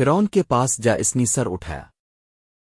فرعون کے پاس جا اسنی سر اٹھایا۔